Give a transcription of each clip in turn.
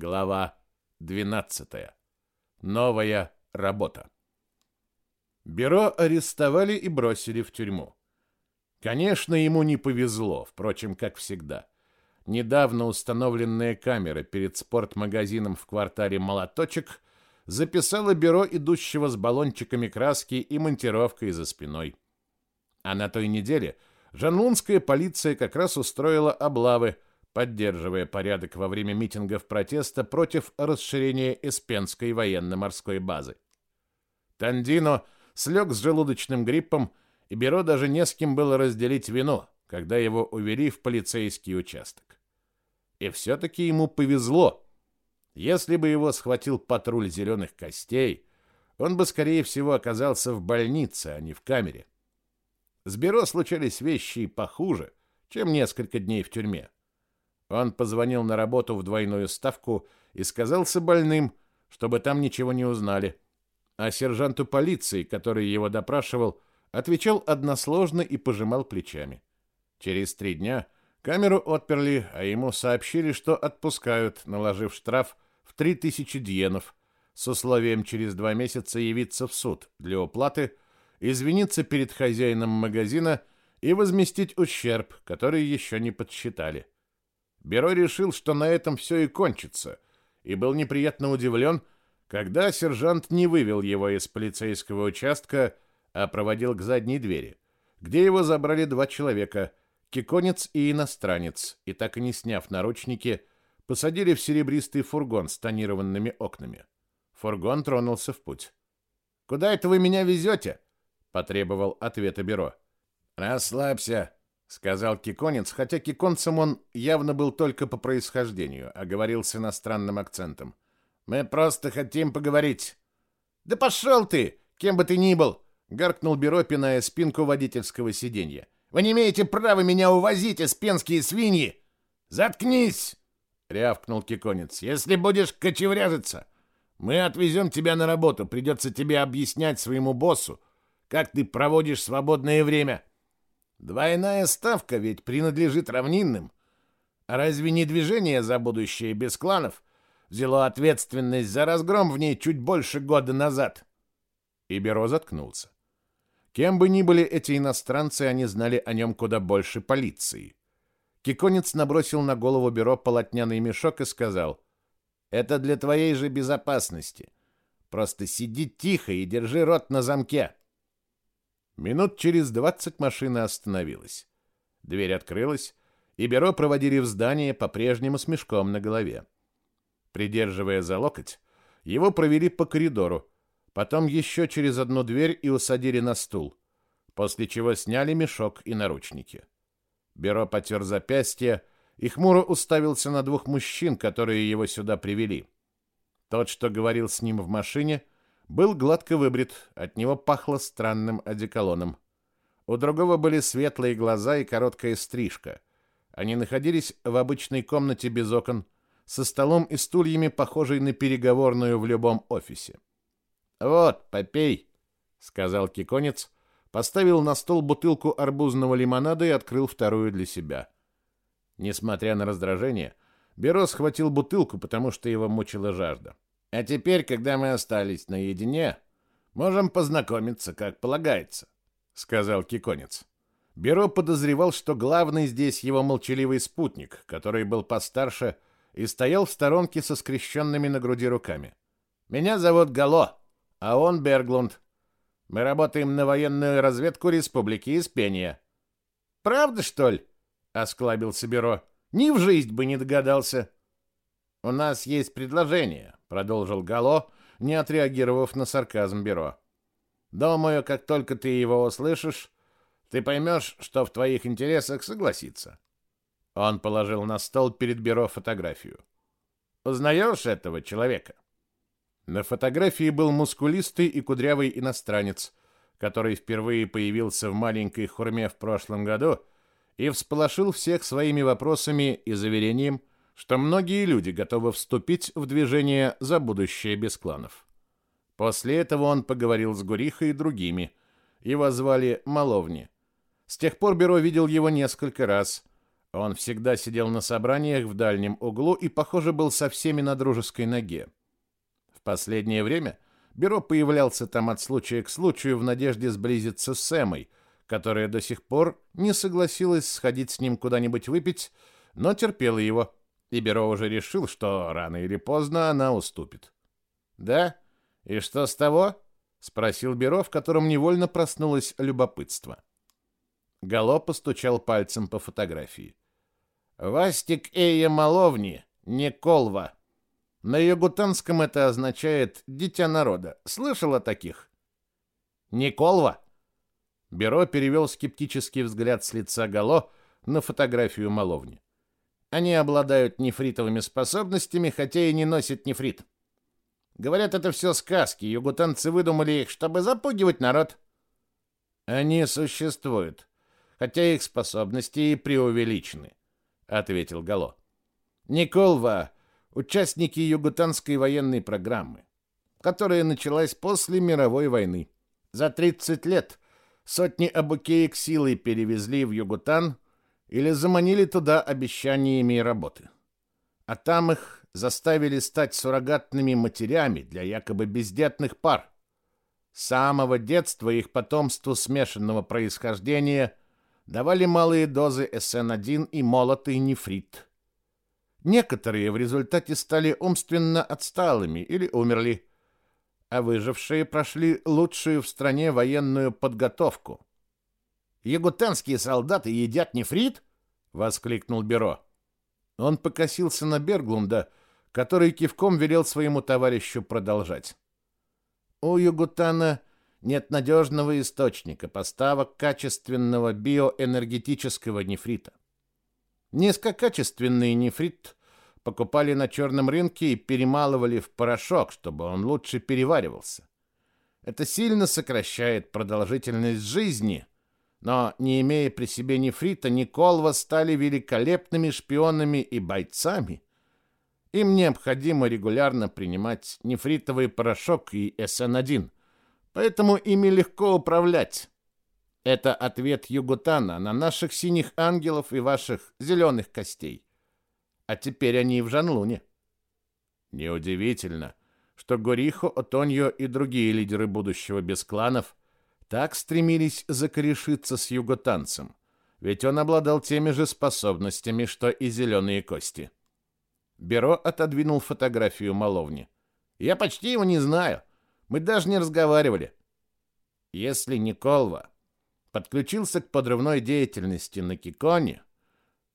Глава 12. Новая работа. Бюро арестовали и бросили в тюрьму. Конечно, ему не повезло, впрочем, как всегда. Недавно установленная камера перед спортмагазином в квартале Молоточек записала бюро идущего с баллончиками краски и монтировкой за спиной. А на той неделе жанлунская полиция как раз устроила облавы, поддерживая порядок во время митингов протеста против расширения Эспенской военно-морской базы. Тандино слег с желудочным гриппом, и Бюро даже не с кем было разделить вину, когда его увели в полицейский участок. И все-таки ему повезло. Если бы его схватил патруль зеленых костей, он бы, скорее всего, оказался в больнице, а не в камере. С Бюро случались вещи и похуже, чем несколько дней в тюрьме. Он позвонил на работу в двойную ставку и сказался больным, чтобы там ничего не узнали. А сержанту полиции, который его допрашивал, отвечал односложно и пожимал плечами. Через три дня камеру отперли, а ему сообщили, что отпускают, наложив штраф в 3000 диенов, с условием через два месяца явиться в суд для уплаты, извиниться перед хозяином магазина и возместить ущерб, который еще не подсчитали. Беро решил, что на этом все и кончится, и был неприятно удивлен, когда сержант не вывел его из полицейского участка, а проводил к задней двери, где его забрали два человека, киконец и иностранец, и так и не сняв наручники, посадили в серебристый фургон с тонированными окнами. Фургон тронулся в путь. «Куда это вы меня везете?» — потребовал ответа бюро. «Расслабься», сказал киконец, хотя киконцем он явно был только по происхождению, а говорил с иностранным акцентом. Мы просто хотим поговорить. Да пошел ты, кем бы ты ни был, гаркнул Беро, пиная спинку водительского сиденья. Вы не имеете права меня увозить, испенские свиньи. Заткнись, рявкнул киконец. Если будешь кочевряжиться, мы отвезем тебя на работу. Придется тебе объяснять своему боссу, как ты проводишь свободное время. Двойная ставка ведь принадлежит равнинным. А разве не движение за будущее без кланов взяло ответственность за разгром в ней чуть больше года назад? И Беро заткнулся. Кем бы ни были эти иностранцы, они знали о нем куда больше полиции. Киконец набросил на голову Беро полотняный мешок и сказал, «Это для твоей же безопасности. Просто сиди тихо и держи рот на замке». Минут через двадцать машина остановилась. Дверь открылась, и Беро проводили в здание по-прежнему с мешком на голове. Придерживая за локоть, его провели по коридору, потом еще через одну дверь и усадили на стул, после чего сняли мешок и наручники. Беро потер запястье и хмуро уставился на двух мужчин, которые его сюда привели. Тот, что говорил с ним в машине, — был гладко выбрит, от него пахло странным одеколоном. У другого были светлые глаза и короткая стрижка. Они находились в обычной комнате без окон, со столом и стульями, похожей на переговорную в любом офисе. «Вот, попей», — сказал киконец, поставил на стол бутылку арбузного лимонада и открыл вторую для себя. Несмотря на раздражение, Беро схватил бутылку, потому что его мучила жажда. А теперь, когда мы остались наедине, можем познакомиться, как полагается, сказал Киконец. Бюро подозревал, что главный здесь его молчаливый спутник, который был постарше и стоял в сторонке со скрещенными на груди руками. Меня зовут Гало, а он Берглунд. Мы работаем на военную разведку Республики Испения. Правда, что ли? осклабился Бюро. Ни в жизнь бы не догадался. У нас есть предложение, продолжил Гало, не отреагировав на сарказм Бюро. Думаю, как только ты его услышишь, ты поймешь, что в твоих интересах согласиться. Он положил на стол перед Бюро фотографию. Узнаешь этого человека? На фотографии был мускулистый и кудрявый иностранец, который впервые появился в маленькой хурме в прошлом году и всполошил всех своими вопросами и заверением, что многие люди готовы вступить в движение за будущее без кланов. После этого он поговорил с Гурихой и другими. Его звали Маловни. С тех пор Бюро видел его несколько раз, Он всегда сидел на собраниях в дальнем углу и, похоже, был со всеми на дружеской ноге. В последнее время Бюро появлялся там от случая к случаю в надежде сблизиться с Сэмой, которая до сих пор не согласилась сходить с ним куда-нибудь выпить, но терпела его, и Бюро уже решил, что рано или поздно она уступит. «Да? И что с того?» — спросил Бюро, в котором невольно проснулось любопытство. Гало постучал пальцем по фотографии. «Вастик Эя Маловни, Николва», на югутанском это означает «дитя народа». Слышал о таких? Николва? Беро перевел скептический взгляд с лица Гало на фотографию Маловни. Они обладают нефритовыми способностями, хотя и не носят нефрит. Говорят, это все сказки. Югутанцы выдумали их, чтобы запугивать народ. Они существуют, хотя их способности и преувеличены, ответил Гало. Николва участники Югутанской военной программы, которая началась после мировой войны. За 30 лет сотни абукеек силой перевезли в Югутан или заманили туда обещаниями работы. А там их заставили стать суррогатными матерями для якобы бездетных пар. С самого детства их потомству смешанного происхождения давали малые дозы СН1 и молотый нефрит – Некоторые в результате стали умственно отсталыми или умерли, а выжившие прошли лучшую в стране военную подготовку. «Ягутанские солдаты едят нефрит?» — воскликнул Бюро. Он покосился на Берглунда, который кивком велел своему товарищу продолжать. «У Югутана нет надежного источника поставок качественного биоэнергетического нефрита. Низкокачественный нефрит покупали на черном рынке и перемалывали в порошок, чтобы он лучше переваривался. Это сильно сокращает продолжительность жизни, но, не имея при себе нефрита, Николва стали великолепными шпионами и бойцами. Им необходимо регулярно принимать нефритовый порошок и СН1, поэтому ими легко управлять. Это ответ Югутана на наших синих ангелов и ваших зеленых костей. А теперь они в Жанлуне. Неудивительно, что Горихо, Отоньо и другие лидеры будущего без кланов так стремились закорешиться с юготанцем, ведь он обладал теми же способностями, что и зеленые кости. Беро отодвинул фотографию Маловни. «Я почти его не знаю. Мы даже не разговаривали. Если Николва подключился к подрывной деятельности на Киконе,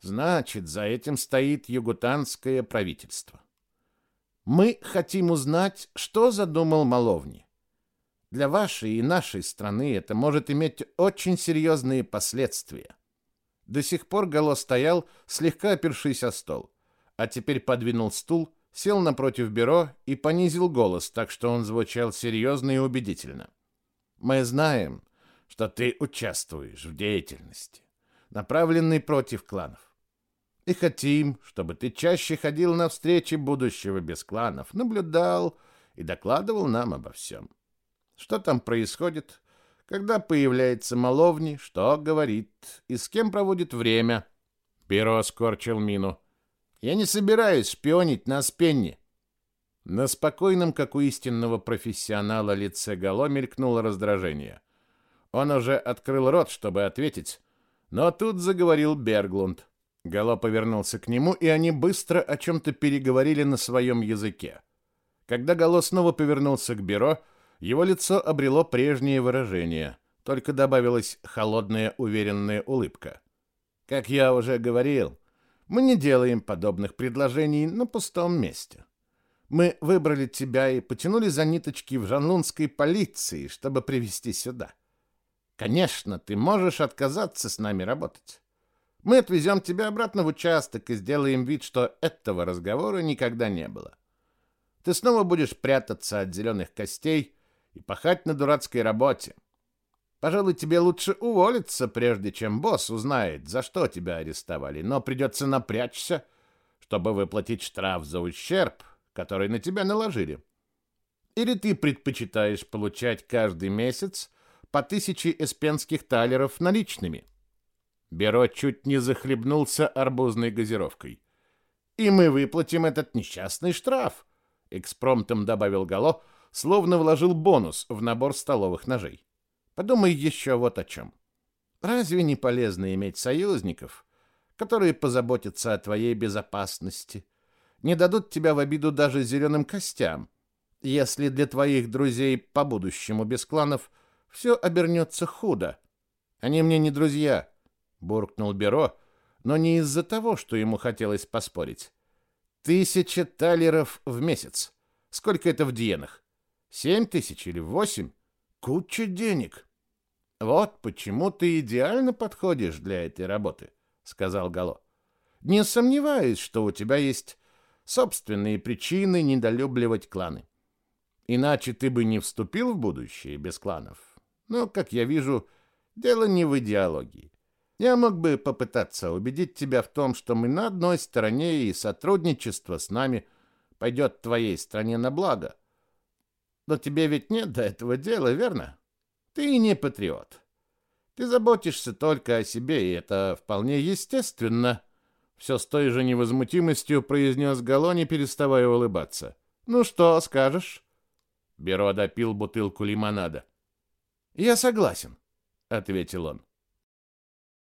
значит, за этим стоит югутанское правительство. Мы хотим узнать, что задумал Маловни. Для вашей и нашей страны это может иметь очень серьезные последствия. До сих пор Гало стоял, слегка опершись о стол, а теперь подвинул стул, сел напротив бюро и понизил голос, так что он звучал серьезно и убедительно. Мы знаем, что ты участвуешь в деятельности, направленной против кланов. И хотим, чтобы ты чаще ходил на встречи будущего без кланов, наблюдал и докладывал нам обо всем. Что там происходит, когда появляется Маловни, что говорит и с кем проводит время. Перо скорчил мину. Я не собираюсь шпионить на Спенни. На спокойном, как у истинного профессионала, лице Гало мелькнуло раздражение. Он уже открыл рот, чтобы ответить, но тут заговорил Берглунд. Гало повернулся к нему, и они быстро о чем-то переговорили на своем языке. Когда Гало снова повернулся к бюро, его лицо обрело прежнее выражение, только добавилась холодная уверенная улыбка. «Как я уже говорил, мы не делаем подобных предложений на пустом месте. Мы выбрали тебя и потянули за ниточки в жанлунской полиции, чтобы привести сюда. Конечно, ты можешь отказаться с нами работать. Мы отвезем тебя обратно в участок и сделаем вид, что этого разговора никогда не было. Ты снова будешь прятаться от зеленых костей и пахать на дурацкой работе. Пожалуй, тебе лучше уволиться, прежде чем босс узнает, за что тебя арестовали, но придется напрячься, чтобы выплатить штраф за ущерб, который на тебя наложили. Или ты предпочитаешь получать каждый месяц по тысяче эспенских талеров наличными. Беро чуть не захлебнулся арбузной газировкой. «И мы выплатим этот несчастный штраф», — экспромтом добавил Гало, словно вложил бонус в набор столовых ножей. «Подумай еще вот о чем. Разве не полезно иметь союзников, которые позаботятся о твоей безопасности, не дадут тебя в обиду даже зеленым костям, если для твоих друзей по будущему без кланов все обернется худо? Они мне не друзья, буркнул Беро, но не из-за того, что ему хотелось поспорить. Тысяча талеров в месяц. Сколько это в диенах? Семь тысяч или восемь? Куча денег. Вот почему ты идеально подходишь для этой работы, сказал Гало. Не сомневаюсь, что у тебя есть собственные причины недолюбливать кланы. Иначе ты бы не вступил в будущее без кланов. Но, как я вижу, дело не в идеологии. Я мог бы попытаться убедить тебя в том, что мы на одной стороне, и сотрудничество с нами пойдет твоей стране на благо. Но тебе ведь нет до этого дела, верно? Ты не патриот. Ты заботишься только о себе, и это вполне естественно. Все с той же невозмутимостью произнес Галони, переставая улыбаться. Ну что скажешь? Беро допил бутылку лимонада. Я согласен, ответил он.